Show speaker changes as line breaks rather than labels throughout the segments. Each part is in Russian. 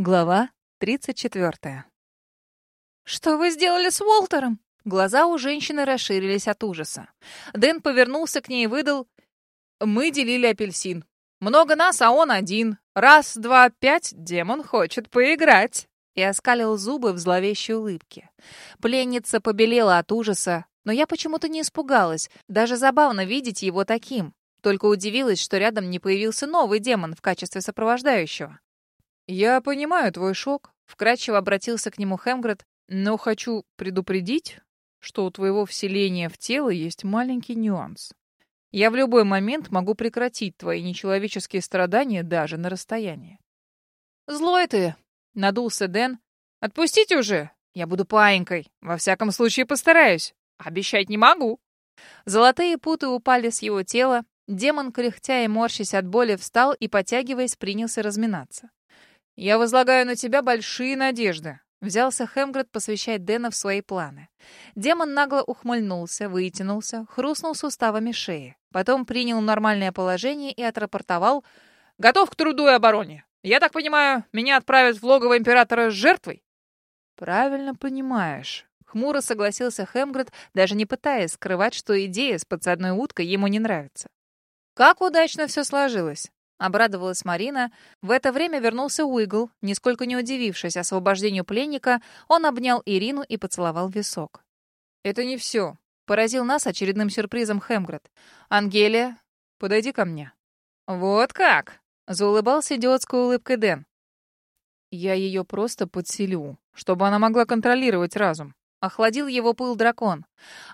Глава 34.
«Что вы сделали с Уолтером?»
Глаза у женщины расширились от ужаса. Дэн повернулся к ней и выдал. «Мы делили апельсин. Много нас, а он один. Раз, два, пять, демон хочет поиграть». И оскалил зубы в зловещей улыбке. Пленница побелела от ужаса, но я почему-то не испугалась. Даже забавно видеть его таким. Только удивилась, что рядом не появился новый демон в качестве сопровождающего. «Я понимаю твой шок», — вкратчиво обратился к нему Хемгред, «но хочу предупредить, что у твоего вселения в тело есть маленький нюанс. Я в любой момент могу прекратить твои нечеловеческие страдания даже на расстоянии». «Злой ты!» — надулся Дэн. «Отпустите уже! Я буду паинькой. Во всяком случае постараюсь. Обещать не могу». Золотые путы упали с его тела. Демон, кряхтя и морщась от боли, встал и, потягиваясь, принялся разминаться. «Я возлагаю на тебя большие надежды», — взялся Хемгред посвящать Дэна в свои планы. Демон нагло ухмыльнулся, вытянулся, хрустнул суставами шеи. Потом принял нормальное положение и отрапортовал «Готов к труду и обороне. Я так понимаю, меня отправят в логово императора с жертвой?» «Правильно понимаешь», — хмуро согласился Хемгред, даже не пытаясь скрывать, что идея с подсадной уткой ему не нравится. Как удачно все сложилось. Обрадовалась Марина. В это время вернулся Уигл. Нисколько не удивившись освобождению пленника, он обнял Ирину и поцеловал висок. «Это не все», — поразил нас очередным сюрпризом Хемгред. «Ангелия, подойди ко мне». «Вот как?» — заулыбался идиотской улыбкой Дэн. «Я ее просто подселю, чтобы она могла контролировать разум». Охладил его пыл дракон.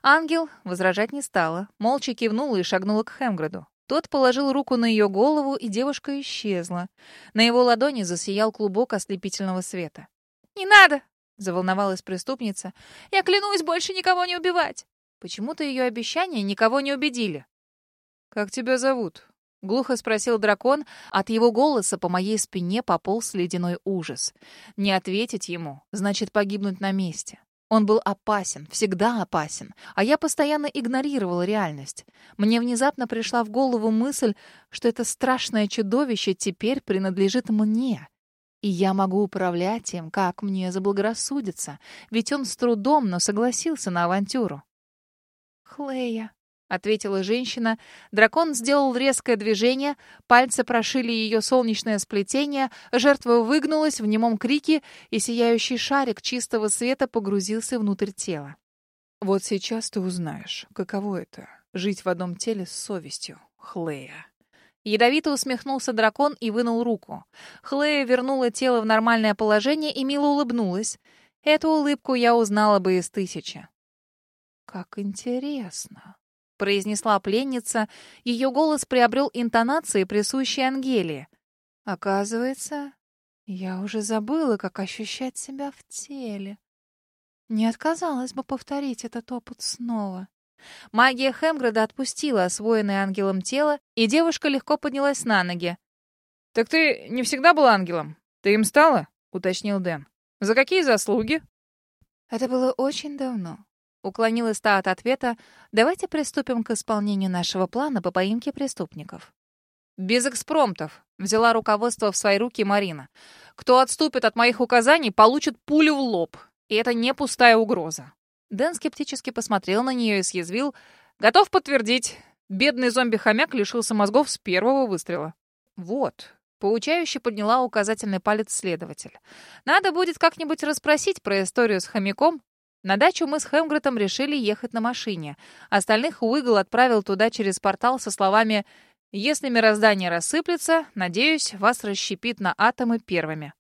Ангел возражать не стала, молча кивнула и шагнула к Хемгреду. Тот положил руку на ее голову, и девушка исчезла. На его ладони засиял клубок ослепительного света.
«Не надо!»
— заволновалась преступница. «Я клянусь больше никого не убивать!» Почему-то ее обещания никого не убедили. «Как тебя зовут?» — глухо спросил дракон. От его голоса по моей спине пополз ледяной ужас. Не ответить ему — значит погибнуть на месте. Он был опасен, всегда опасен, а я постоянно игнорировала реальность. Мне внезапно пришла в голову мысль, что это страшное чудовище теперь принадлежит мне. И я могу управлять им, как мне заблагорассудится, ведь он с трудом, но согласился на авантюру.
«Хлея», —
ответила женщина. Дракон сделал резкое движение, пальцы прошили ее солнечное сплетение, жертва выгнулась в немом крике, и сияющий шарик чистого света погрузился внутрь тела. «Вот сейчас ты узнаешь, каково это — жить в одном теле с совестью, Хлея». Ядовито усмехнулся дракон и вынул руку. Хлея вернула тело в нормальное положение и мило улыбнулась. Эту улыбку я узнала бы из тысячи. «Как интересно!» — произнесла пленница. Ее голос приобрел интонации, присущие Ангелии. «Оказывается, я уже забыла, как ощущать себя в теле. Не отказалась бы повторить этот опыт снова». Магия Хемграда отпустила освоенное ангелом тело, и девушка легко поднялась на ноги. «Так ты не всегда была ангелом? Ты им стала?» — уточнил Дэн. «За какие заслуги?» «Это было очень давно. Уклонилась та от ответа. «Давайте приступим к исполнению нашего плана по поимке преступников». «Без экспромтов», — взяла руководство в свои руки Марина. «Кто отступит от моих указаний, получит пулю в лоб. И это не пустая угроза». Дэн скептически посмотрел на нее и съязвил. «Готов подтвердить. Бедный зомби-хомяк лишился мозгов с первого выстрела». «Вот». Поучающе подняла указательный палец следователь. «Надо будет как-нибудь расспросить про историю с хомяком на дачу мы с Хемгретом решили ехать на машине. Остальных Уигл отправил туда через портал со словами «Если мироздание рассыплется, надеюсь, вас расщепит на атомы первыми».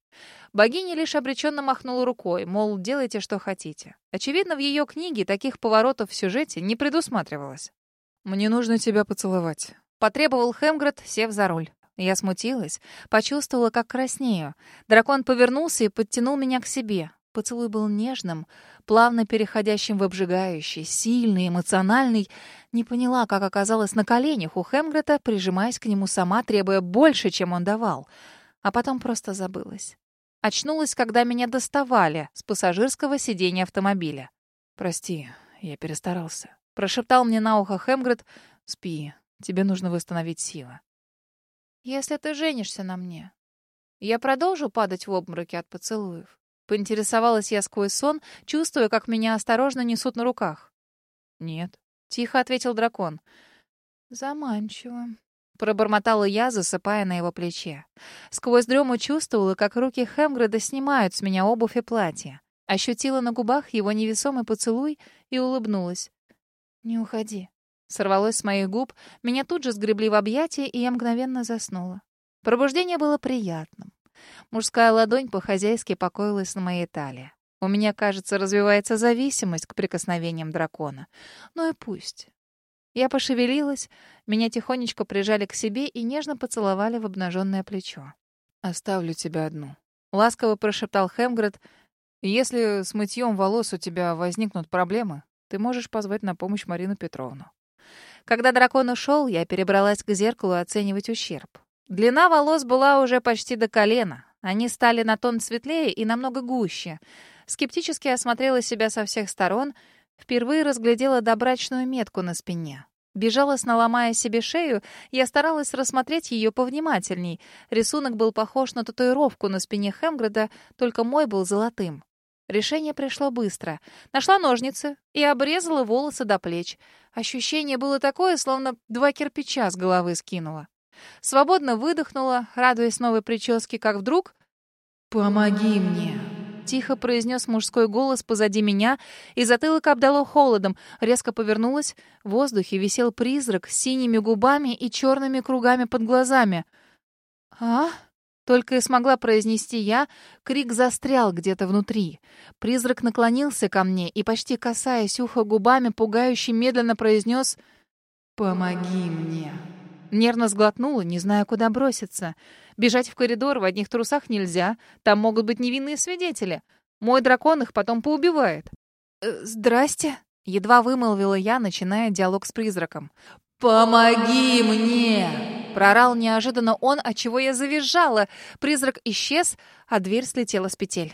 Богиня лишь обреченно махнула рукой, мол, делайте, что хотите. Очевидно, в ее книге таких поворотов в сюжете не предусматривалось. «Мне нужно тебя поцеловать», — потребовал Хемгред, сев за руль. Я смутилась, почувствовала, как краснею. Дракон повернулся и подтянул меня к себе. Поцелуй был нежным, плавно переходящим в обжигающий, сильный, эмоциональный. Не поняла, как оказалась на коленях у Хемгрета, прижимаясь к нему сама, требуя больше, чем он давал. А потом просто забылась. Очнулась, когда меня доставали с пассажирского сиденья автомобиля. «Прости, я перестарался», — прошептал мне на ухо Хемгрет. «Спи, тебе нужно восстановить силы». «Если ты женишься на мне, Я продолжу падать в обмороке от поцелуев. Поинтересовалась я сквозь сон, чувствуя, как меня осторожно несут на руках. «Нет», — тихо ответил дракон. «Заманчиво», — пробормотала я, засыпая на его плече. Сквозь дрему чувствовала, как руки Хемгреда снимают с меня обувь и платье. Ощутила на губах его невесомый поцелуй и улыбнулась. «Не уходи». Сорвалось с моих губ, меня тут же сгребли в объятия, и я мгновенно заснула. Пробуждение было приятным. Мужская ладонь по-хозяйски покоилась на моей талии. У меня, кажется, развивается зависимость к прикосновениям дракона. Ну и пусть. Я пошевелилась, меня тихонечко прижали к себе и нежно поцеловали в обнаженное плечо. «Оставлю тебя одну», — ласково прошептал Хемгред. «Если с мытьем волос у тебя возникнут проблемы, ты можешь позвать на помощь Марину Петровну». Когда дракон ушел, я перебралась к зеркалу оценивать ущерб. Длина волос была уже почти до колена. Они стали на тон светлее и намного гуще. Скептически осмотрела себя со всех сторон, впервые разглядела добрачную метку на спине. Безжалостно ломая себе шею, я старалась рассмотреть ее повнимательней. Рисунок был похож на татуировку на спине Хемгреда, только мой был золотым. Решение пришло быстро. Нашла ножницы и обрезала волосы до плеч. Ощущение было такое, словно два кирпича с головы скинула. Свободно выдохнула, радуясь новой прическе, как вдруг... «Помоги мне!» Тихо произнес мужской голос позади меня, и затылок обдало холодом. Резко повернулась. В воздухе висел призрак с синими губами и черными кругами под глазами. «А?» Только и смогла произнести я, крик застрял где-то внутри. Призрак наклонился ко мне и, почти касаясь уха губами, пугающе медленно произнес «Помоги мне». Нервно сглотнула, не зная, куда броситься. Бежать в коридор в одних трусах нельзя. Там могут быть невинные свидетели. Мой дракон их потом поубивает. «Э, «Здрасте», — едва вымолвила я, начиная диалог с призраком. «Помоги мне!» Прорал неожиданно он, от чего я завизжала. Призрак исчез, а дверь слетела с петель.